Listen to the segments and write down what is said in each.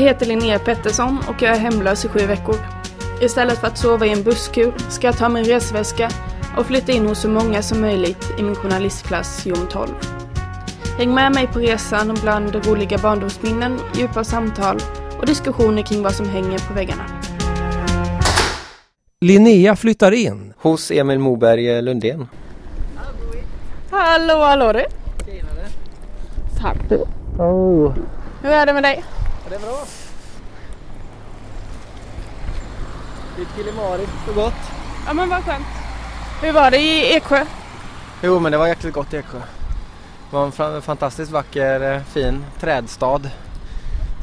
heter Linnea Pettersson och jag är hemlös i sju veckor. Istället för att sova i en busskur ska jag ta min resväska och flytta in hos så många som möjligt i min journalistklass Jom 12. Häng med mig på resan bland roliga barndomsminnen, djupa samtal och diskussioner kring vad som hänger på väggarna. Linnea flyttar in. Hos Emil Moberg Lundén. Hallå, hallå du! Tack du! Oh. Hur är det med dig? Det är bra. Lite kilimarigt och gott. Ja men vad skönt. Hur var det i Eksjö? Jo men det var jäkligt gott i Eksjö. Det var en fantastiskt vacker eh, fin trädstad.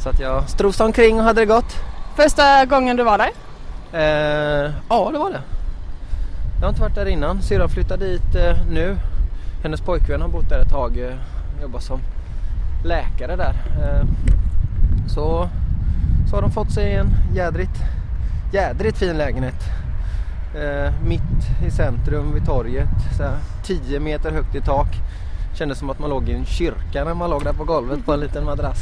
Så att jag strosade omkring och hade det gott. Första gången du var där? Eh, ja det var det. Jag har inte varit där innan. Syrran flyttade dit eh, nu. Hennes pojkvän har bott där ett tag. Eh, jobbar som läkare där. Så, så har de fått sig en jädrigt, jädrigt fin lägenhet. Eh, mitt i centrum vid torget. Så här, 10 meter högt i tak. Kändes som att man låg i en kyrka när man låg där på golvet på en liten madrass.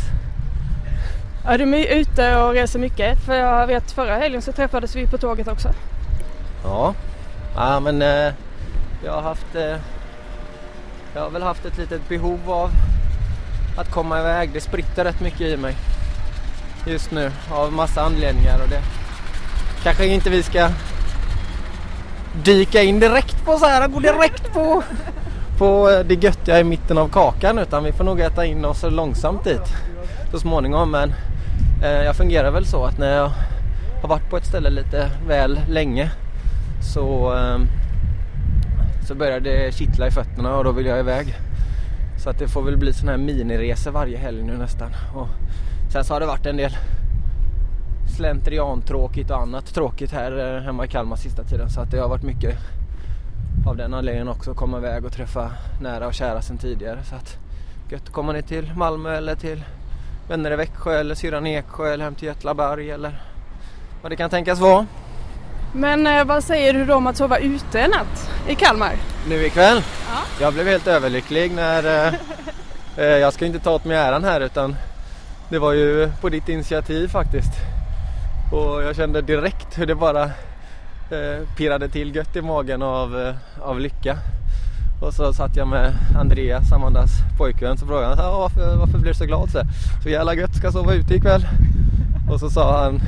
Ja, du är ute och reser mycket. För jag vet förra helgen så träffades vi på tåget också. Ja, ja men eh, jag har haft eh, Jag har väl haft ett litet behov av att komma iväg. Det spritter rätt mycket i mig just nu av massa anledningar och det kanske inte vi ska dyka in direkt på så här, gå direkt på på det göttiga i mitten av kakan utan vi får nog äta in oss långsamt dit så småningom men eh, jag fungerar väl så att när jag har varit på ett ställe lite väl länge så, eh, så börjar det kittla i fötterna och då vill jag iväg. Så att det får väl bli sådana här miniresor varje helg nu nästan. Och sen så har det varit en del slentrian-tråkigt och annat tråkigt här eh, hemma i Kalmar sista tiden. Så att det har varit mycket av den anledningen också att komma iväg och träffa nära och kära sen tidigare. Så att gött att komma ner till Malmö eller till vänner i Växjö eller syrran i Eksjö eller hem till Götlaberg eller vad det kan tänkas vara. Men eh, vad säger du då om att sova ute en natt i Kalmar? Nu ikväll? Ja. Jag blev helt överlycklig när... Eh, eh, jag ska inte ta åt mig äran här utan det var ju på ditt initiativ faktiskt. Och jag kände direkt hur det bara eh, pirrade till gött i magen av, eh, av lycka. Och så satt jag med Andreas, Amandas pojkvän, så frågade han varför, varför blir du så glad? Så, så jävla gött, ska sova ute ikväll. Och så sa han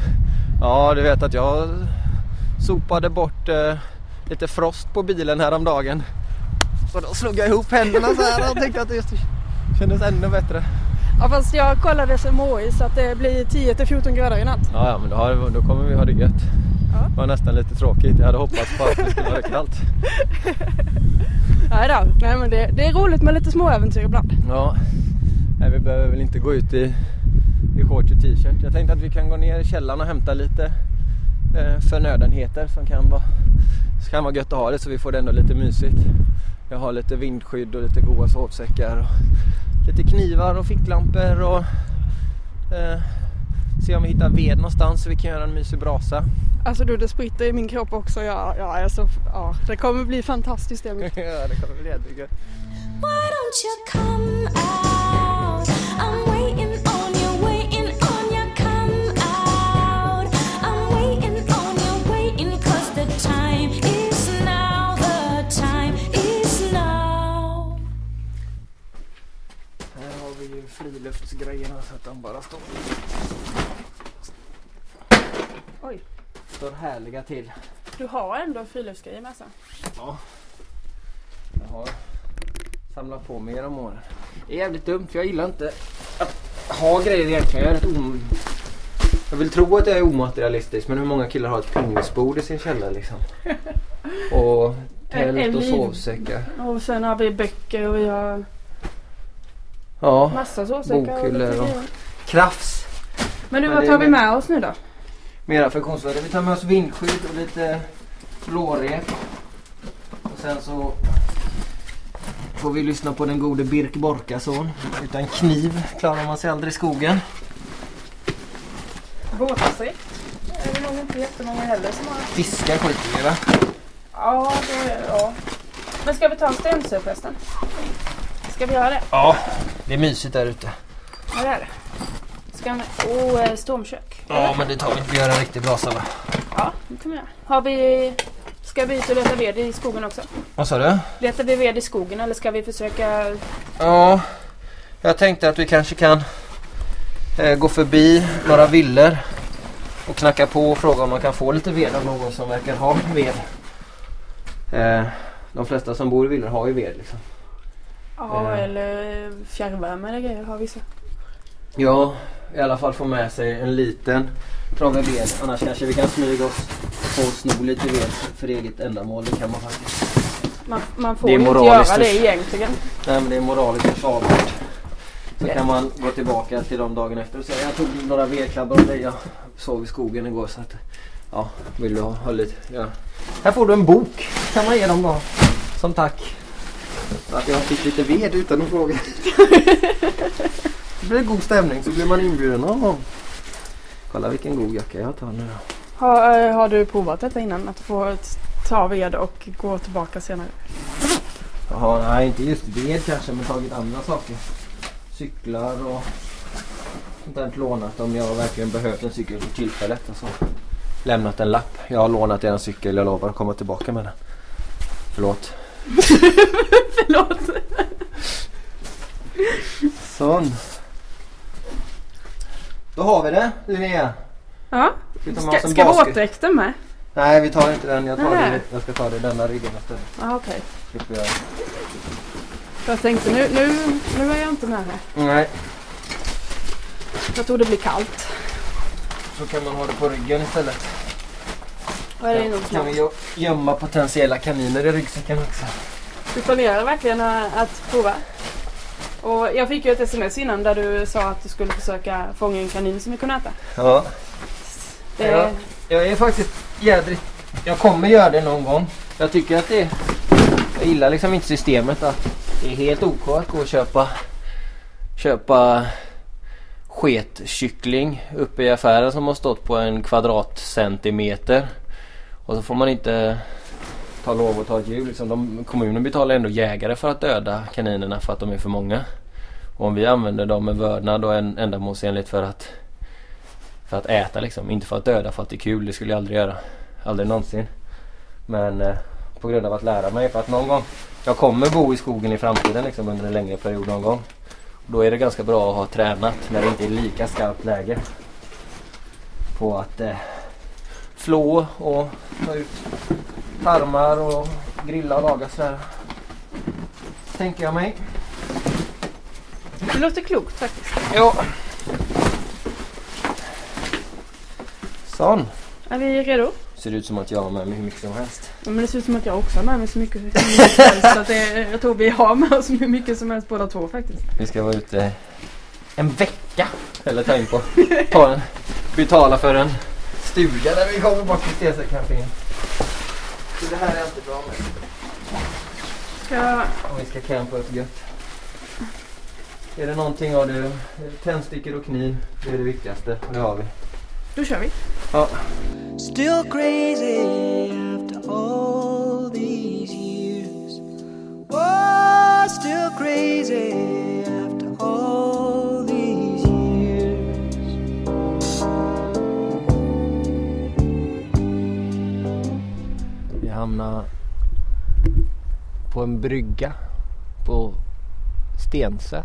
Ja du vet att jag sopade bort eh, lite frost på bilen häromdagen. Och då slog jag ihop händerna så här och tyckte att det just kändes ännu bättre. Ja fast jag kollade SMHI så att det blir 10 till 14 grader i natt. Ja, ja men då, har, då kommer vi ha det gött. Ja. Det var nästan lite tråkigt. Jag hade hoppats på att det skulle vara kallt. Nej då, nej men det, det är roligt med lite små äventyr ibland. Ja, nej, vi behöver väl inte gå ut i, i shorts och t-shirt. Jag tänkte att vi kan gå ner i källaren och hämta lite eh, förnödenheter som kan vara, som kan vara gött att ha det så vi får det ändå lite mysigt. Jag har lite vindskydd och lite goda sovsäckar. Och lite knivar och ficklampor och eh, se om vi hittar ved någonstans så vi kan göra en mysig brasa. Alltså du det spritter i min kropp också. Ja, ja, alltså, ja, det kommer bli fantastiskt Emil. ja, det kommer bli jättegött. Friluftsgrejerna så att de bara står, Oj, står härliga till. du har ändå friluftsgrejer med sig. Ja. Jag har samlat på mig genom åren. Det är jävligt dumt för jag gillar inte att ha grejer egentligen. Jag, är rätt om... jag vill tro att jag är omaterialistisk men hur många killar har ett pingisbord i sin källare liksom? Och tält och sovsäckar. Och sen har vi böcker och vi har Ja, massa sovsäckar. och Bokhyllor lite och- grejer. krafs. Men du, Men vad det tar är vi mer- med oss nu då? Mera funktionsvärde. Vi tar med oss vindskydd och lite blårep. Och sen så får vi lyssna på den gode Birk Borkason. Utan kniv klarar man sig aldrig i skogen. Är det nog inte jättemånga heller som har. Fiska skiter vi va? Ja, det, ja. Men ska vi ta en stensö förresten? Ska vi göra det? Ja, det är mysigt där ute. Ja, det är det. Ska braskan och eh, stormkök. Ja, men det tar vi inte. Vi gör en riktig brasa va? Ja, det kan vi göra. Har vi... Ska vi ut och leta ved i skogen också? Vad sa du? Letar vi ved i skogen eller ska vi försöka... Ja, jag tänkte att vi kanske kan eh, gå förbi några villor och knacka på och fråga om man kan få lite ved av någon som verkar ha ved. Eh, de flesta som bor i villor har ju ved liksom. Ja, Eh. eller fjärrvärme eller grejer har vissa. Ja, i alla fall få med sig en liten trave ved. Annars kanske vi kan smyga oss och sno lite ved för eget ändamål. Det kan man faktiskt. Man, man får Det inte göra det egentligen. Nej men det är moraliskt försvarbart. Så Ja. kan man gå tillbaka till de dagen efter och säga jag tog några vedklabbar av dig. Jag sov i skogen igår så att ja, vill du ha, ha lite? Ja. Här får du en bok. Kan man ge dem då. Som tack. Att jag fick lite ved utan att fråga. det blir god stämning så blir man inbjuden någon gång. Kolla vilken god jacka jag tar nu då. Har, eh, har du provat detta innan? Att få ta ved och gå tillbaka senare? Jaha, nej inte just ved kanske men tagit andra saker. Cyklar och sånt där lånat om jag verkligen behövt en cykel för tillfället. Och så lämnat en lapp. Jag har lånat en cykel, jag lovar att komma tillbaka med den. Förlåt. Förlåt. Sån. Då har vi det Linnea. Ja. Vi tar med Ska, oss en ska basket. våtdräkten med? Nej vi tar inte den. Jag, tar Nej. det, jag ska ta det i denna ryggen istället. Ja, okej. Slipper jag. Jag tänkte nu, nu, nu är jag inte med här. Nej, Jag tror det blir kallt. så kan man ha det på ryggen istället. Det är nog kan vi gö- gömma potentiella kaniner i ryggsäcken också. Du planerar verkligen att prova? Och jag fick ju ett sms innan där du sa att du skulle försöka fånga en kanin som vi kunde äta. Ja. Det, Ja. Jag är faktiskt jädrigt... Jag kommer göra det någon gång. Jag tycker att det är... Jag gillar liksom inte systemet att det är helt OK att gå och köpa... Köpa sketkyckling uppe i affären som har stått på en kvadratcentimeter. Och så får man inte ta lov att ta ett djur. Liksom de, kommunen betalar ändå jägare för att döda kaninerna för att de är för många. Och om vi använder dem med vördnad och en, ändamålsenligt för att för att äta liksom. Inte för att döda för att det är kul. Det skulle jag aldrig göra. Aldrig någonsin. Men eh, på grund av att lära mig. För att någon gång. Jag kommer bo i skogen i framtiden liksom under en längre period någon gång. Och då är det ganska bra att ha tränat när det inte är lika skarpt läge. På att eh, flå och ta ut tarmar och grilla och laga sådär. Tänker jag mig. det låter klokt faktiskt. Ja. Sån. Är vi redo? Ser ut som att jag har med mig hur mycket som helst. Ja, men det ser ut som att jag också har med mig så mycket, mycket som helst. Så att det, jag tror vi har med oss hur mycket som helst båda två faktiskt. Vi ska vara ute en vecka. Eller ta in på. Ta en, betala för en stuga där vi kommer bort till Stencilcafén. Så det här är alltid bra med. Ska, Om vi ska campa upp gött. Är det någonting av det? Tändstickor och kniv. Det är det viktigaste. Och det har vi. då kör vi. Ja. Still crazy after all these years. Oh, still crazy after all Vi på en brygga på Stensö.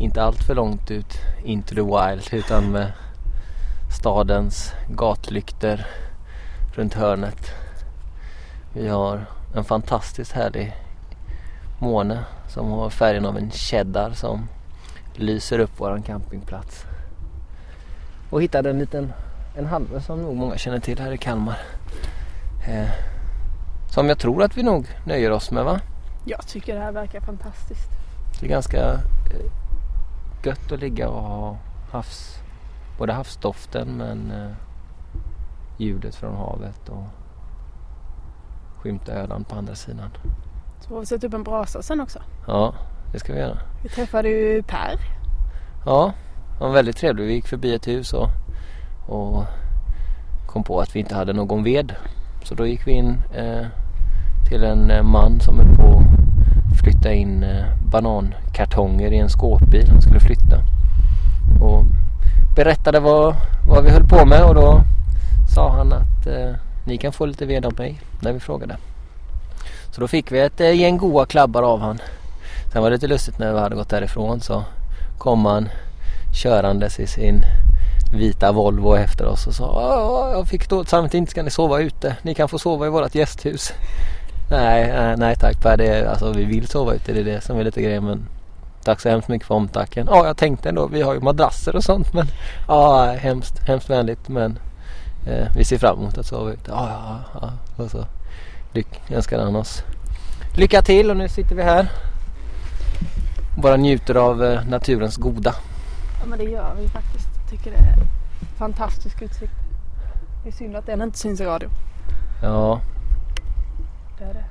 Inte allt för långt ut into the wild utan med stadens gatlyktor runt hörnet. Vi har en fantastiskt härlig måne som har färgen av en cheddar som lyser upp våran campingplats. Och hittade en liten en halve som nog många känner till här i Kalmar. Eh, som jag tror att vi nog nöjer oss med va? Jag tycker det här verkar fantastiskt. Det är ganska eh, gött att ligga och ha havs, både havsdoften men eh, ljudet från havet och skymta Öland på andra sidan. Så får vi sätta upp en brasa sen också. Ja, det ska vi göra. Vi träffade ju Per. Ja, det var väldigt trevligt. Vi gick förbi ett hus och, och kom på att vi inte hade någon ved. Så då gick vi in eh, till en eh, man som höll på att flytta in eh, banankartonger i en skåpbil. Han skulle flytta. Och berättade vad, vad vi höll på med och då sa han att eh, ni kan få lite ved av mig när vi frågade. Så då fick vi ett eh, gäng goa klabbar av han. Sen var det lite lustigt när vi hade gått därifrån så kom han körandes i sin vita Volvo efter oss och sa jag fick dåligt samvete, inte ska ni sova ute. Ni kan få sova i vårt gästhus. Nej, nej, nej tack Per. Det är, alltså, vi vill sova ute, det är det som är lite grejen. Men tack så hemskt mycket för omtanken. Ja, jag tänkte ändå, vi har ju madrasser och sånt. Men ja, hemskt, hemskt vänligt. Men eh, vi ser fram emot att sova ute. Ja, ja, ja. Och så lyck, önskade han oss lycka till och nu sitter vi här. Bara njuter av eh, naturens goda. Ja men det gör vi faktiskt. Tycker det är fantastisk utsikt. Det är synd att den inte syns i radio. Ja, Det är det.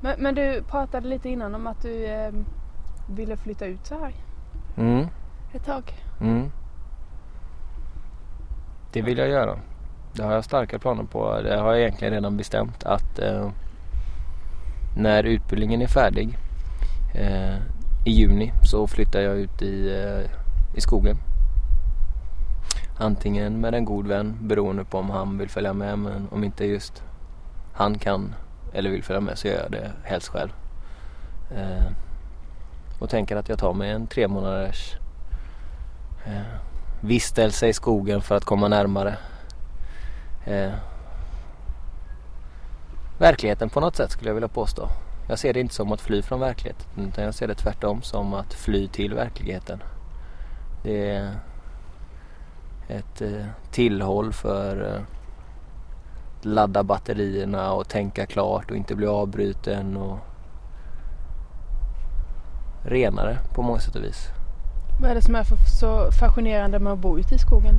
Men, men du pratade lite innan om att du eh, ville flytta ut så här mm, ett tag. mm. Det vill jag göra. Det har jag starka planer på. Det har jag egentligen redan bestämt att eh, när utbildningen är färdig eh, i juni så flyttar jag ut i, eh, i skogen. Antingen med en god vän beroende på om han vill följa med men om inte just han kan eller vill följa med så gör jag det helst själv. Eh, och tänker att jag tar mig en tre månaders eh, vistelse i skogen för att komma närmare eh, verkligheten på något sätt skulle jag vilja påstå. Jag ser det inte som att fly från verkligheten utan jag ser det tvärtom som att fly till verkligheten. Det är ett eh, tillhåll för eh, ladda batterierna och tänka klart och inte bli avbruten och renare på många sätt och vis. Vad är det som är så fascinerande med att bo ute i skogen?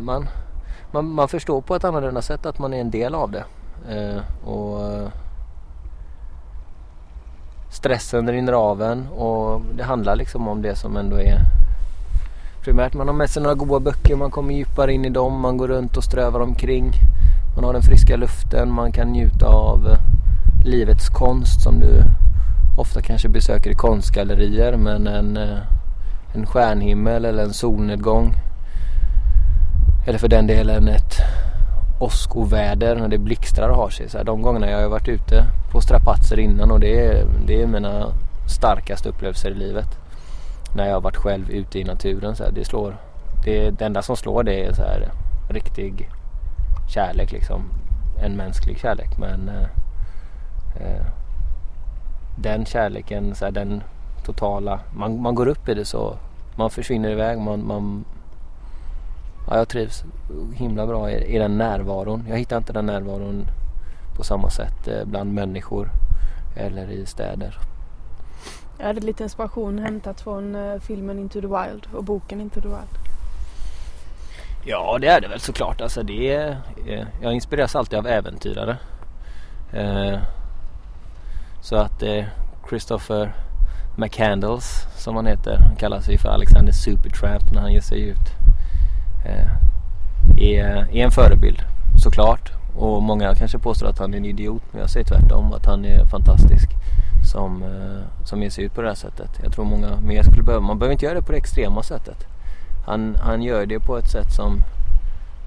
man, man, man förstår på ett annorlunda sätt att man är en del av det. Eh, och eh, Stressen rinner av en och det handlar liksom om det som ändå är primärt. Man har med sig några goda böcker, man kommer djupare in i dem, man går runt och strövar omkring. Man har den friska luften, man kan njuta av livets konst som du ofta kanske besöker i konstgallerier men en, eh, en stjärnhimmel eller en solnedgång eller för den delen ett åskoväder när det blixtrar och har sig. Så här, de gångerna jag har varit ute på strapatser innan och det är, det är mina starkaste upplevelser i livet. När jag har varit själv ute i naturen. Så här, det, slår, det, det enda som slår det är så här, riktig kärlek liksom. En mänsklig kärlek men eh, eh, den kärleken, så här, den totala, man, man går upp i det så man försvinner iväg, man, man Ja, jag trivs himla bra i, i den närvaron. Jag hittar inte den närvaron på samma sätt eh, bland människor eller i städer. Jag hade lite inspiration hämtat från eh, filmen Into the Wild och boken Into the Wild. Ja, det är det väl såklart. Alltså det är, eh, jag inspireras alltid av äventyrare. Eh, så att eh, Christopher McCandles som han heter, han kallar sig för Alexander Supertramp när han ger sig ut. Eh, är, är en förebild såklart. Och många kanske påstår att han är en idiot men jag säger tvärtom att han är fantastisk som, eh, som ger sig ut på det här sättet. Jag tror många mer skulle behöva, man behöver inte göra det på det extrema sättet. Han, han gör det på ett sätt som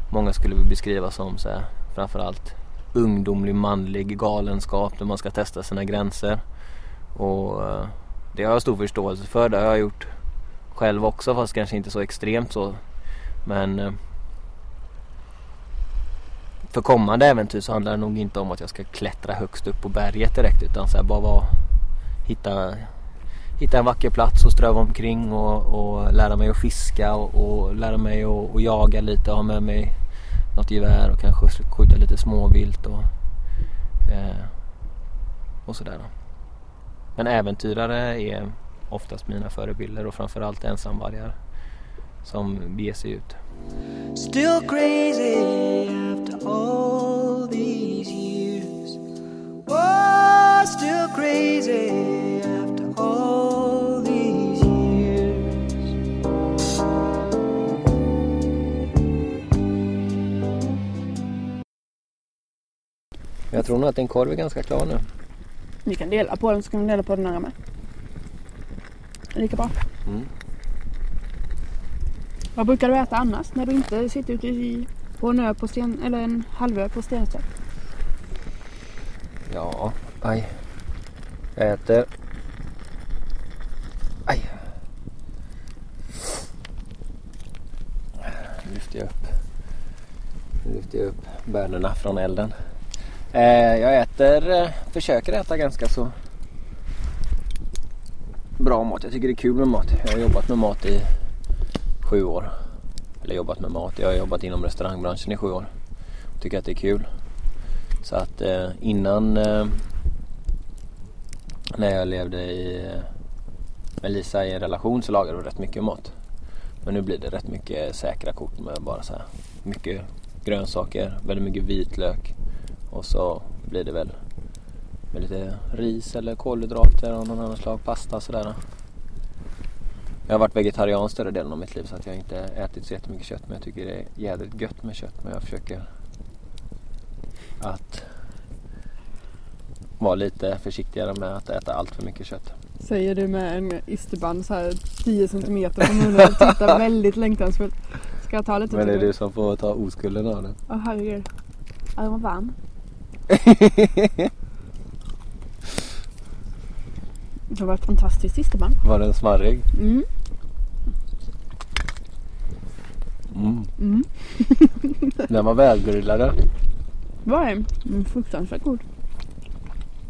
många skulle beskriva som så här, framförallt ungdomlig manlig galenskap där man ska testa sina gränser. Och eh, det har jag stor förståelse för. Det har jag gjort själv också fast kanske inte så extremt så. Men eh, för kommande äventyr så handlar det nog inte om att jag ska klättra högst upp på berget direkt utan så här bara vara, hitta, hitta en vacker plats och ströva omkring och, och lära mig att fiska och, och lära mig att, och jaga lite och ha med mig något gevär och kanske skjuta lite småvilt och, eh, och sådär. Men äventyrare är oftast mina förebilder och framförallt ensamvargar som beger sig ut. Still crazy after all these years. Oh, still crazy after all these years. Jag tror nog att din korv är ganska klar nu. Vi kan dela på den så kan vi dela på den andra med. Lika bra. Mm. Vad brukar du äta annars när du inte sitter ute i, på en ö på sten, eller en halvö på Stenstedt? Ja, aj. Jag äter... Aj. Nu lyfter jag upp, nu lyfter jag upp bönorna från elden. Eh, jag äter, eh, försöker äta ganska så bra mat. Jag tycker det är kul med mat. Jag har jobbat med mat i sju år. Eller jobbat med mat. Jag har jobbat inom restaurangbranschen i sju år. Tycker att det är kul. Så att eh, innan eh, när jag levde i, eh, med Lisa i en relation så lagade vi rätt mycket mat. Men nu blir det rätt mycket säkra kort med bara så här mycket grönsaker, väldigt mycket vitlök och så blir det väl med lite ris eller kolhydrater av någon annan slag, pasta sådär. Jag har varit vegetarian större delen av mitt liv så att jag inte ätit så jättemycket kött men jag tycker det är jädrigt gött med kött men jag försöker att vara lite försiktigare med att äta allt för mycket kött. Säger du med en isterband så här 10 centimeter från munnen och tittar väldigt längtansfullt. Ska jag ta lite Men det är du som får ta oskulden av det. Åh herregud. Ja, den var varm. Det var ett fantastiskt isterband. Var den smarrig? Mm. Mm. Mm. Den var välgrillad. Vad är mm, fruktansvärt god.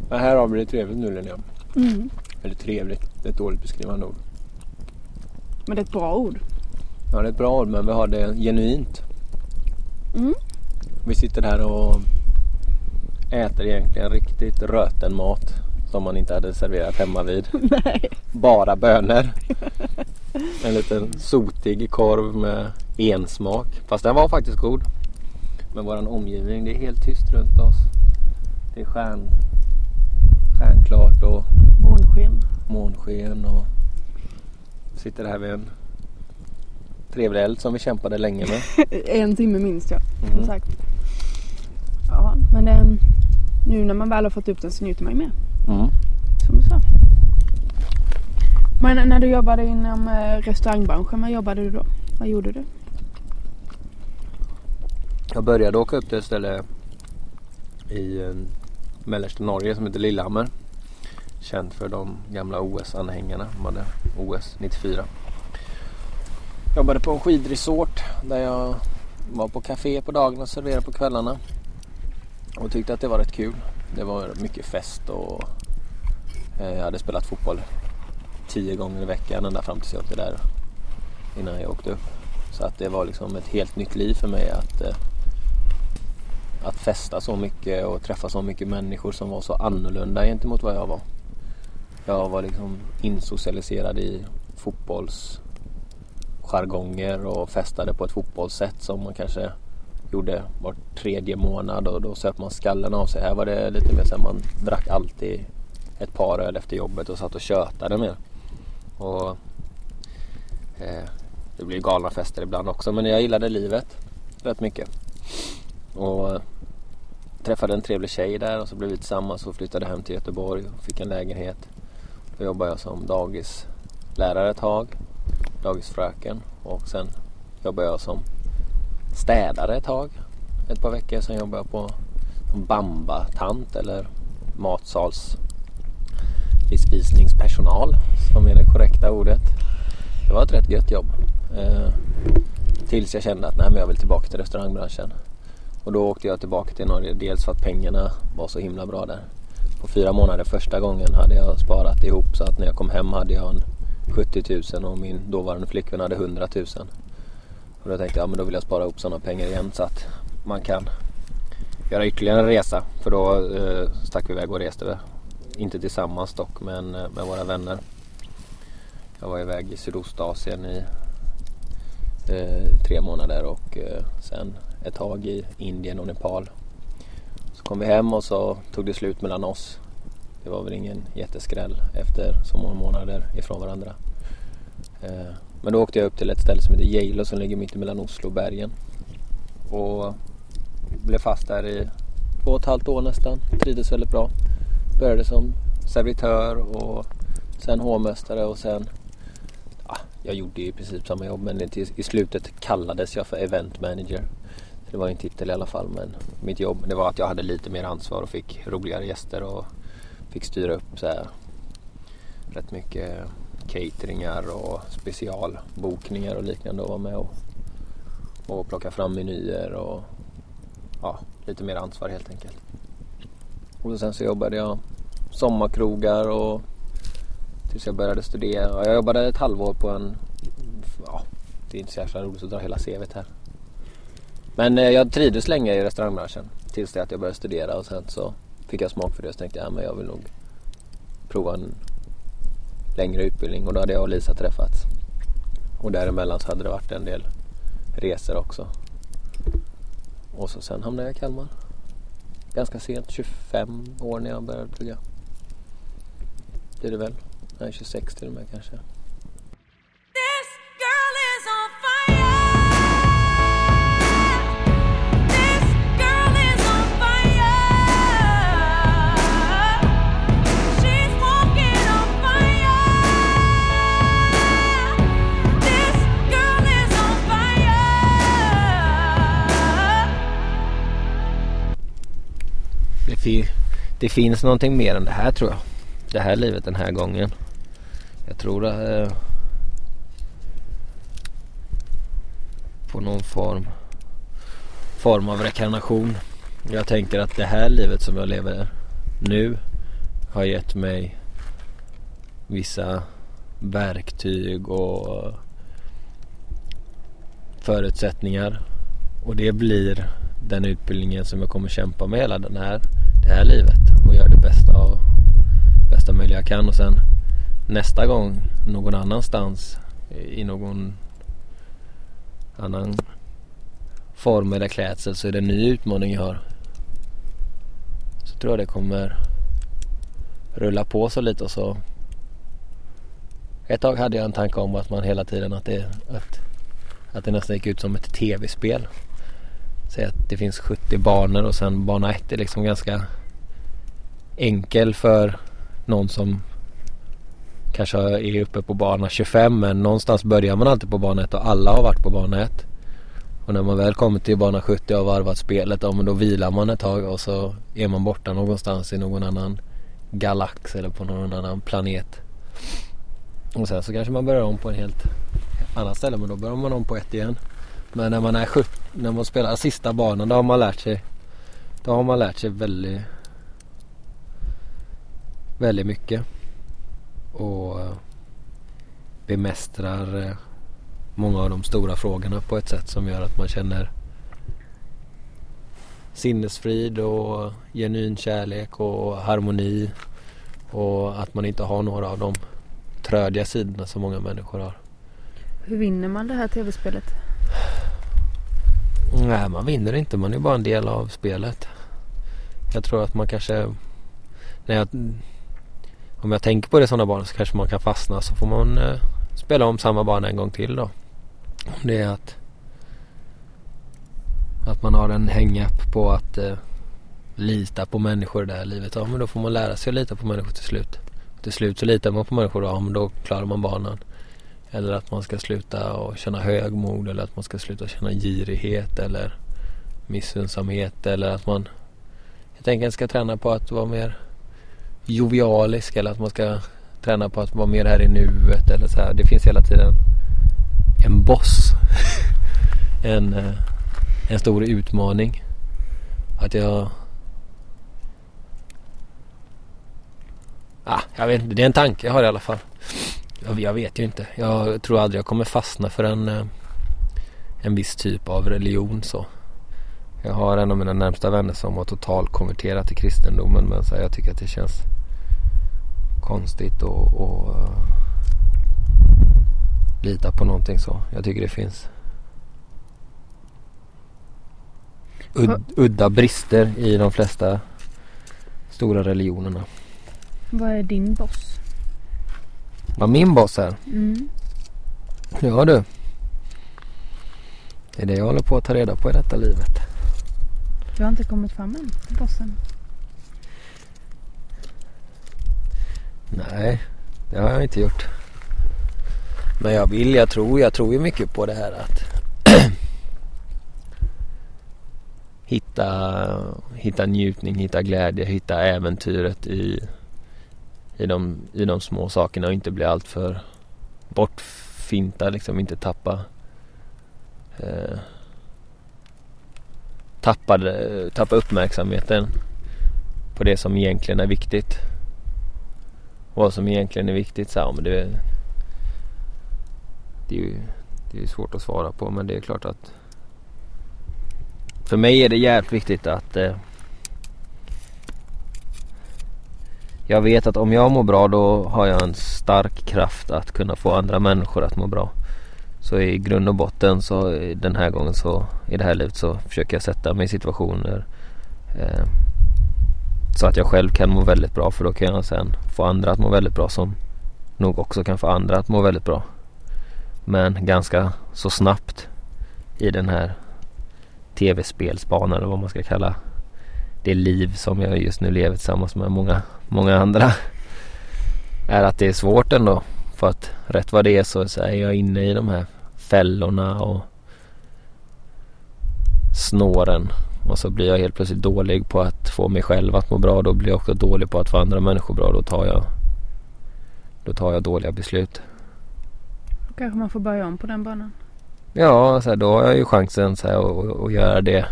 Men här har vi det trevligt nu Linnea. Mm. Eller trevligt, det är ett dåligt beskrivande ord. Men det är ett bra ord. Ja det är ett bra ord men vi har det genuint. Mm. Vi sitter här och äter egentligen riktigt röten mat som man inte hade serverat hemma vid. Nej. Bara bönor. En liten sotig korv med ensmak. Fast den var faktiskt god. Men våran omgivning, det är helt tyst runt oss. Det är stjärn, stjärnklart och Månsken. månsken och sitter här vid en trevlig eld som vi kämpade länge med. En timme minst ja. Som Mm. sagt. Ja, men eh, nu när man väl har fått upp den så njuter man ju mer. Mm. Som du sa. Men när du jobbade inom eh, restaurangbranschen, vad jobbade du då? Vad gjorde du? Jag började åka upp till ett ställe i eh, mellersta Norge som heter Lillehammer. Känt för de gamla OS-anhängarna. De hade OS 94. Jobbade på en skidresort där jag var på café på dagarna och serverade på kvällarna. Och tyckte att det var rätt kul. Det var mycket fest och eh, jag hade spelat fotboll tio gånger i veckan ända fram tills jag åkte där innan jag åkte upp. Så att det var liksom ett helt nytt liv för mig att eh, att festa så mycket och träffa så mycket människor som var så annorlunda gentemot vad jag var. Jag var liksom insocialiserad i fotbollsjargonger och festade på ett fotbollssätt som man kanske gjorde var tredje månad och då söp man skallen av sig. Här var det lite mer så här, man drack alltid ett par öl efter jobbet och satt och tjötade mer. Och eh, det blir galna fester ibland också men jag gillade livet rätt mycket. Och träffade en trevlig tjej där och så blev vi tillsammans och flyttade hem till Göteborg och fick en lägenhet. Då jobbade jag som dagislärare ett tag, dagisfröken och sen jobbade jag som städare ett tag, ett par veckor. Sen jobbade jag på som bambatant eller matsals bespisningspersonal som är det korrekta ordet. Det var ett rätt gött jobb. Eh, tills jag kände att nej, men jag vill tillbaka till restaurangbranschen. Och då åkte jag tillbaka till Norge. Dels för att pengarna var så himla bra där. På fyra månader första gången hade jag sparat ihop så att när jag kom hem hade jag en 70 000 och min dåvarande flickvän hade 100 000. Och då tänkte jag, ja, men då vill jag spara ihop sådana pengar igen så att man kan göra ytterligare en resa. För då eh, stack vi iväg och reste. Inte tillsammans dock, men eh, med våra vänner. Jag var iväg i Sydostasien i eh, tre månader och eh, sen ett tag i Indien och Nepal. Så kom vi hem och så tog det slut mellan oss. Det var väl ingen jätteskräll efter så många månader ifrån varandra. Eh, men då åkte jag upp till ett ställe som heter Jailo som ligger mitt emellan Oslo och bergen. Och blev fast där i två och ett halvt år nästan. Trivdes väldigt bra. Började som servitör och sen hovmästare och sen ah, jag gjorde ju i princip samma jobb men i slutet kallades jag för event manager. Det var en titel i alla fall men mitt jobb det var att jag hade lite mer ansvar och fick roligare gäster och fick styra upp så här, rätt mycket cateringar och specialbokningar och liknande och vara med och, och plocka fram menyer och ja, lite mer ansvar helt enkelt. Och sen så jobbade jag sommarkrogar och tills jag började studera. Jag jobbade ett halvår på en, ja, det är inte så jäkla roligt att dra hela CVt här. Men eh, jag trivdes länge i restaurangbranschen tills det att jag började studera och sen så fick jag smak för det och så tänkte jag ja, men jag vill nog prova en längre utbildning och då hade jag och Lisa träffats. Och däremellan så hade det varit en del resor också. Och så sen hamnade jag i Kalmar. Ganska sent, 25 år när jag började plugga. Det är det väl? Nej, 26 till och med kanske. Det finns någonting mer än det här tror jag. Det här livet den här gången. Jag tror att eh, på någon form form av rekarnation. Jag tänker att det här livet som jag lever nu har gett mig vissa verktyg och förutsättningar. Och det blir den utbildningen som jag kommer kämpa med hela den här, det här livet och gör det bästa av bästa möjliga jag kan och sen nästa gång någon annanstans i någon annan form eller klädsel så är det en ny utmaning jag har. Så tror jag det kommer rulla på så lite och så ett tag hade jag en tanke om att man hela tiden att det, att, att det nästan gick ut som ett tv-spel. Säg att det finns 70 banor och sen bana 1 är liksom ganska enkel för någon som kanske är uppe på bana 25 men någonstans börjar man alltid på bana 1 och alla har varit på bana 1. Och när man väl kommer till bana 70 och har varvat spelet, ja, men då vilar man ett tag och så är man borta någonstans i någon annan galax eller på någon annan planet. Och sen så kanske man börjar om på en helt annat ställe men då börjar man om på ett igen. Men när man är 70, när man spelar sista banan då har man lärt sig Då har man lärt sig väldigt Väldigt mycket. Och eh, bemästrar eh, många av de stora frågorna på ett sätt som gör att man känner sinnesfrid och genuin kärlek och harmoni. Och att man inte har några av de trödiga sidorna som många människor har. Hur vinner man det här tv-spelet? Nej, man vinner inte. Man är bara en del av spelet. Jag tror att man kanske... När jag, om jag tänker på det sådana banor så kanske man kan fastna så får man eh, spela om samma bana en gång till då. Om Det är att att man har en hang-up på att eh, lita på människor i det här livet. Ja men då får man lära sig att lita på människor till slut. Till slut så litar man på människor då. ja men då klarar man banan. Eller att man ska sluta och känna högmod eller att man ska sluta känna girighet eller missunnsamhet eller att man helt enkelt ska träna på att vara mer jovialisk eller att man ska träna på att vara mer här i nuet eller så här. Det finns hela tiden en boss. en, eh, en stor utmaning. Att jag Ah, jag vet inte, det är en tanke jag har i alla fall. Jag, jag vet ju inte. Jag tror aldrig jag kommer fastna för en, eh, en viss typ av religion så. Jag har en av mina närmsta vänner som har totalkonverterat till kristendomen men så här, jag tycker att det känns konstigt och, och uh, lita på någonting så. Jag tycker det finns ud, udda brister i de flesta stora religionerna. Vad är din boss? Vad min boss är? Mm. Ja du. Det är det jag håller på att ta reda på i detta livet. Du har inte kommit fram än, bossen. Nej, det har jag inte gjort. Men jag vill, jag tror, jag tror ju mycket på det här att hitta, hitta njutning, hitta glädje, hitta äventyret i, i, de, i de små sakerna och inte bli alltför bortfinta liksom, inte tappa eh, tappa, tappa uppmärksamheten på det som egentligen är viktigt. Vad som egentligen är viktigt så här, men det, det är ju det är svårt att svara på men det är klart att för mig är det jävligt viktigt att eh, jag vet att om jag mår bra då har jag en stark kraft att kunna få andra människor att må bra. Så i grund och botten så den här gången så i det här livet så försöker jag sätta mig i situationer eh, så att jag själv kan må väldigt bra för då kan jag sen få andra att må väldigt bra som nog också kan få andra att må väldigt bra. Men ganska så snabbt i den här tv-spelsbanan eller vad man ska kalla det liv som jag just nu lever tillsammans med många, många andra. Är att det är svårt ändå. För att rätt vad det är så, så är jag inne i de här fällorna och snåren. Och så blir jag helt plötsligt dålig på att få mig själv att må bra. Då blir jag också dålig på att få andra människor bra. Då tar jag, då tar jag dåliga beslut. Då kanske man får börja om på den banan. Ja, så här, då har jag ju chansen så här, att, att göra det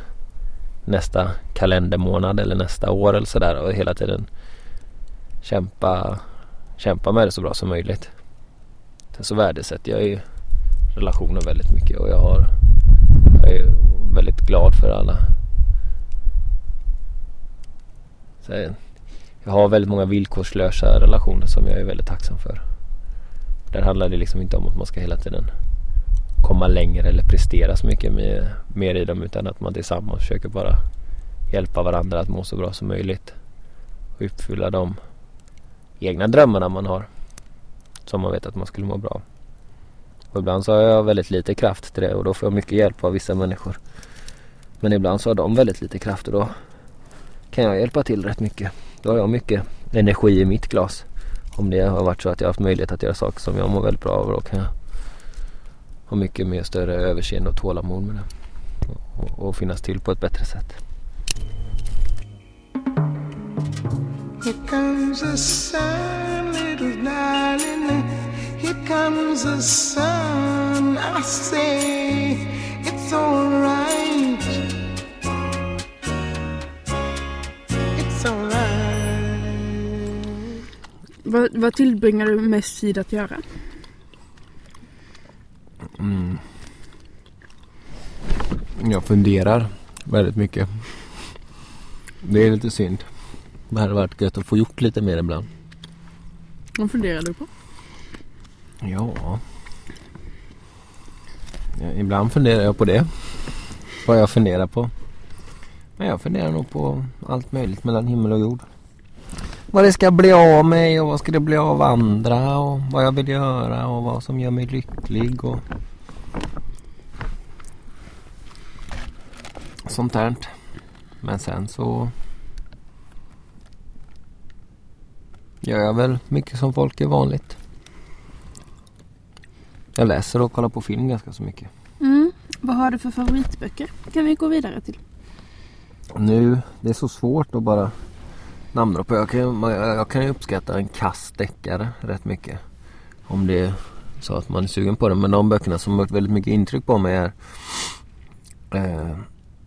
nästa kalendermånad eller nästa år eller sådär och hela tiden kämpa, kämpa med det så bra som möjligt. Sen så värdesätter jag ju relationer väldigt mycket och jag har jag är väldigt glad för alla. Så här, jag har väldigt många villkorslösa relationer som jag är väldigt tacksam för. Där handlar det liksom inte om att man ska hela tiden komma längre eller prestera så mycket med, mer i dem utan att man tillsammans försöker bara hjälpa varandra att må så bra som möjligt. Och uppfylla de egna drömmarna man har. Som man vet att man skulle må bra. Och ibland så har jag väldigt lite kraft till det och då får jag mycket hjälp av vissa människor. Men ibland så har de väldigt lite kraft och då kan jag hjälpa till rätt mycket. Då har jag mycket energi i mitt glas. Om det har varit så att jag har haft möjlighet att göra saker som jag mår väldigt bra av då kan jag ha mycket mer större överseende och tålamod med det. Och, och finnas till på ett bättre sätt. Here comes the sun, little darling. Here comes the sun. I say it's alright. Vad, vad tillbringar du mest tid att göra? Mm. Jag funderar väldigt mycket. Det är lite synd. Det hade varit gött att få gjort lite mer ibland. Vad funderar du på? Ja. ja. Ibland funderar jag på det. Vad jag funderar på. Men jag funderar nog på allt möjligt mellan himmel och jord. Vad det ska bli av mig och vad ska det bli av andra och vad jag vill göra och vad som gör mig lycklig och sånt där. Men sen så gör jag väl mycket som folk är vanligt. Jag läser och kollar på film ganska så mycket. Mm. Vad har du för favoritböcker? Kan vi gå vidare till? Nu, det är så svårt att bara namndroppa. Jag kan, jag kan ju uppskatta en kass deckare rätt mycket. Om det är så att man är sugen på det. Men de böckerna som har gjort väldigt mycket intryck på mig är eh,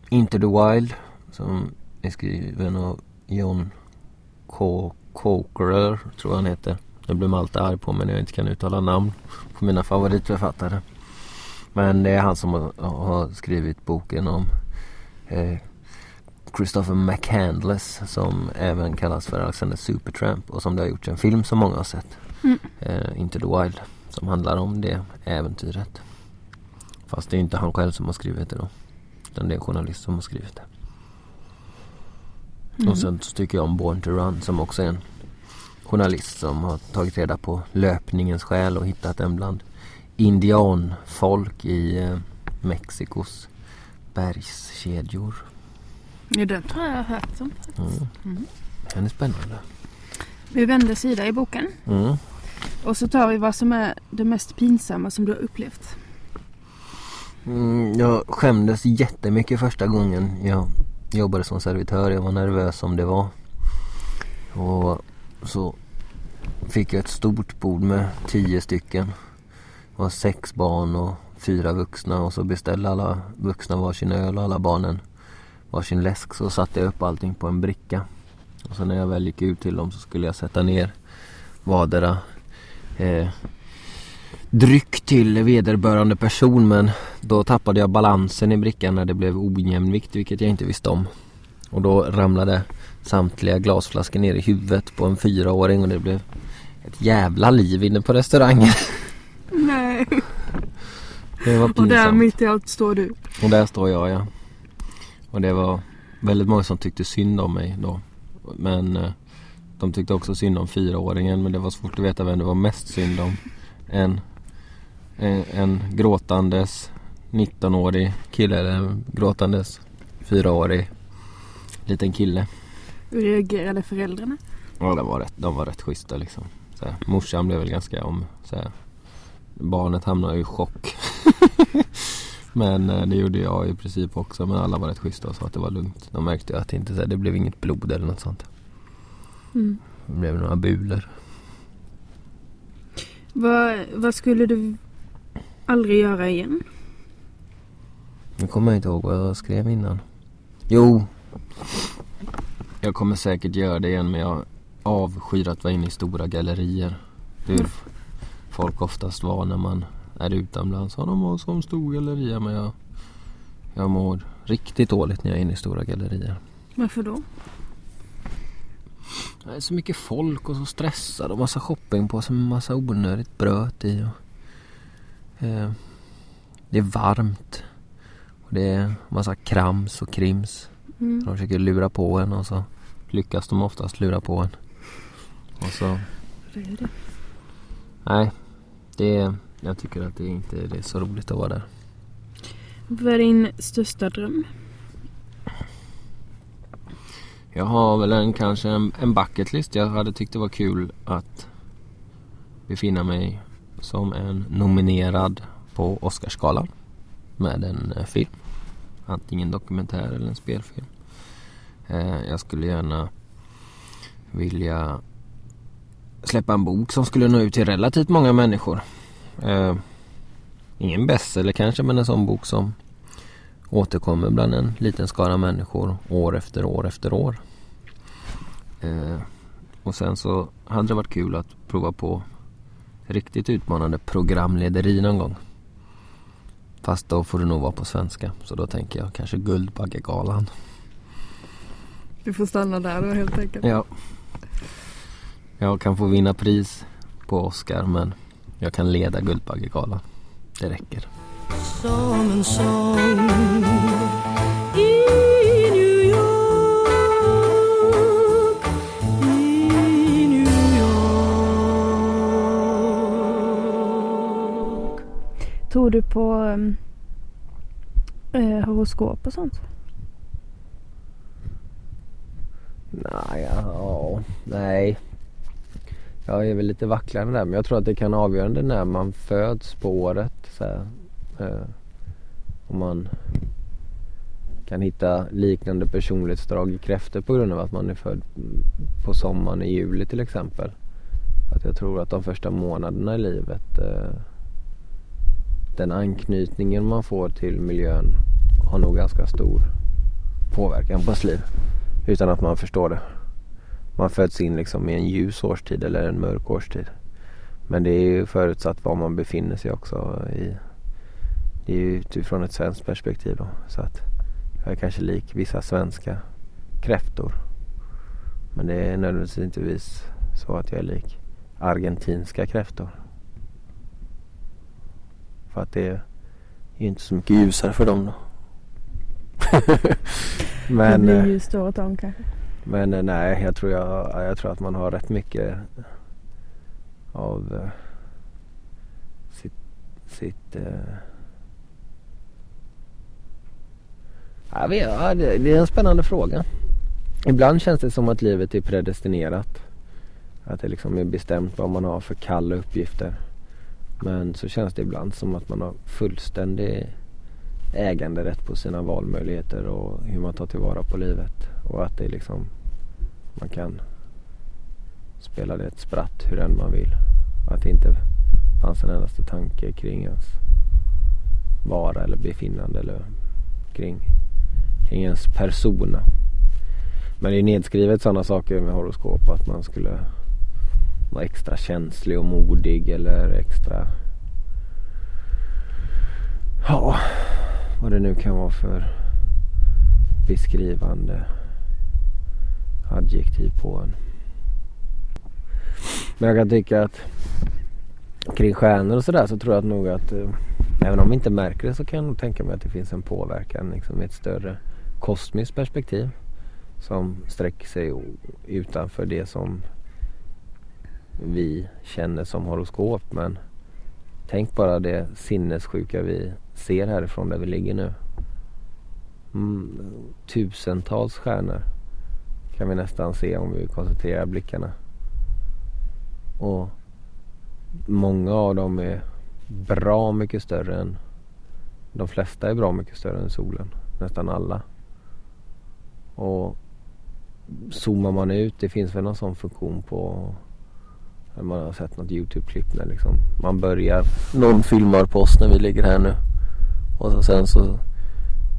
Into the Wild. Som är skriven av John K. Cokerer, tror jag han heter. Nu blir Malte arg på mig när jag inte kan uttala namn på mina favoritförfattare. Men det är han som har, har skrivit boken om eh, Christopher McCandless som även kallas för Alexander Supertramp och som det har gjorts en film som många har sett. Mm. Eh, Into the Wild som handlar om det äventyret. Fast det är inte han själv som har skrivit det då. Utan det är en journalist som har skrivit det. Mm. Och sen så tycker jag om Born to Run som också är en journalist som har tagit reda på löpningens själ och hittat den bland indianfolk i eh, Mexikos bergskedjor. Ja, den tror jag jag har hört om. Mm. Mm. Den är spännande. Vi vänder sida i boken Mm. Och så tar vi vad som är det mest pinsamma som du har upplevt. Mm, jag skämdes jättemycket första gången jag jobbade som servitör. Jag var nervös som det var. Och så fick jag ett stort bord med tio stycken. Det var sex barn och fyra vuxna och så beställde alla vuxna varsin öl och alla barnen varsin läsk. Så satte jag upp allting på en bricka. Och så när jag väl gick ut till dem så skulle jag sätta ner vardera eh, dryck till vederbörande person men då tappade jag balansen i brickan när det blev ojämnvikt vilket jag inte visste om. Och då ramlade samtliga glasflaskor ner i huvudet på en fyraåring och det blev ett jävla liv inne på restaurangen. Nej. Det var Och där pinsamt. mitt i allt står du. Och där står jag ja. Och det var väldigt många som tyckte synd om mig då. Men eh, de tyckte också synd om fyraåringen men det var svårt att veta vem det var mest synd om. En, en, en gråtandes 19-årig kille eller en gråtandes fyraårig liten kille. Hur reagerade föräldrarna? Ja, de var rätt, de var rätt schyssta liksom. Så här, morsan blev väl ganska om så här, Barnet hamnade i chock. men eh, det gjorde jag i princip också. Men alla var rätt schyssta och sa att det var lugnt. De märkte att det inte så här, det blev inget blod eller något sånt. Mm. Det blev några bulor. Vad, vad skulle du aldrig göra igen? Nu kommer jag inte ihåg vad jag skrev innan. Jo. Jag kommer säkert göra det igen men jag avskyr att vara inne i stora gallerier. Hur folk oftast var när man är utomlands. Ja, de var som stor galleria men jag, jag mår riktigt dåligt när jag är inne i stora gallerier. Varför då? Det är så mycket folk och så stressad och massa shopping på sig med massa onödigt bröt i. Och, eh, det är varmt. Och det är massa krams och krims. Mm. De försöker lura på en och så lyckas de oftast lura på en. Och så, Det är det. nej. Det är, jag tycker att det inte det är så roligt att vara där. Vad är din största dröm? Jag har väl en, kanske en, en bucket list. Jag hade tyckt det var kul att befinna mig som en nominerad på Oscarsgalan med en eh, film. Antingen dokumentär eller en spelfilm. Eh, jag skulle gärna vilja släppa en bok som skulle nå ut till relativt många människor. Eh, ingen bestseller kanske men en sån bok som återkommer bland en liten skara människor år efter år efter år. Eh, och sen så hade det varit kul att prova på riktigt utmanande programlederi någon gång. Fast då får det nog vara på svenska. Så då tänker jag kanske Guldbaggegalan. Du får stanna där då helt enkelt. Ja. Jag kan få vinna pris på Oscar men jag kan leda Guldbaggegalan. Det räcker. Som en sång i New York, i New York. Tror du på um, eh, horoskop och sånt? Nej, ja, nej. Jag är väl lite vacklande där men jag tror att det kan vara avgörande när man föds på året. Så här, eh, om man kan hitta liknande personlighetsdrag i kräftor på grund av att man är född på sommaren i juli till exempel. Att jag tror att de första månaderna i livet eh, den anknytningen man får till miljön har nog ganska stor påverkan på ens liv. Utan att man förstår det. Man föds in liksom i en ljus årstid eller en mörk årstid. Men det är ju förutsatt var man befinner sig också. I, det är ju utifrån ett svenskt perspektiv då. Så att jag är kanske lik vissa svenska kräftor. Men det är nödvändigtvis så att jag är lik argentinska kräftor. För att det är ju inte så mycket ljusare för dem då. Men, det eh, blir ljust året om kanske men eh, nej, jag tror, jag, jag tror att man har rätt mycket av eh, sitt... sitt eh, jag vet, ja, det, det är en spännande fråga. Ibland känns det som att livet är predestinerat. Att det liksom är bestämt vad man har för kalla uppgifter. Men så känns det ibland som att man har fullständig äganderätt på sina valmöjligheter och hur man tar tillvara på livet. Och att det är liksom man kan spela det ett spratt hur än man vill. Att det inte fanns en endaste tanke kring ens vara eller befinnande eller kring, kring ens persona. Men det är nedskrivet sådana saker med horoskop att man skulle vara extra känslig och modig eller extra Ja, vad det nu kan vara för beskrivande adjektiv på en. Men jag kan tycka att kring stjärnor och sådär så tror jag nog att eh, även om vi inte märker det så kan jag nog tänka mig att det finns en påverkan liksom, i ett större kosmiskt perspektiv som sträcker sig utanför det som vi känner som horoskop. Men tänk bara det sinnessjuka vi ser härifrån där vi ligger nu. Mm, tusentals stjärnor kan vi nästan se om vi koncentrerar blickarna. Och många av dem är bra mycket större än de flesta är bra mycket större än solen. Nästan alla. Och zoomar man ut, det finns väl någon sån funktion på man har sett något Youtube-klipp när liksom man börjar, någon filmar på oss när vi ligger här nu. Och så sen så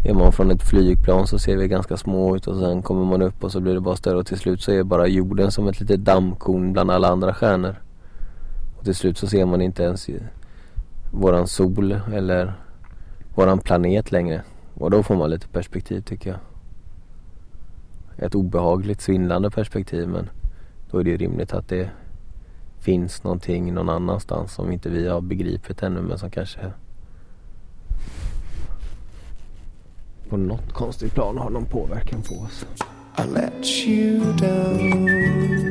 är man från ett flygplan så ser vi ganska små ut och sen kommer man upp och så blir det bara större och till slut så är bara jorden som ett litet dammkorn bland alla andra stjärnor. Och till slut så ser man inte ens våran sol eller våran planet längre. Och då får man lite perspektiv tycker jag. Ett obehagligt svindlande perspektiv men då är det ju rimligt att det finns någonting någon annanstans som inte vi har begripit ännu men som kanske på något konstigt plan har någon påverkan på oss. I let you down.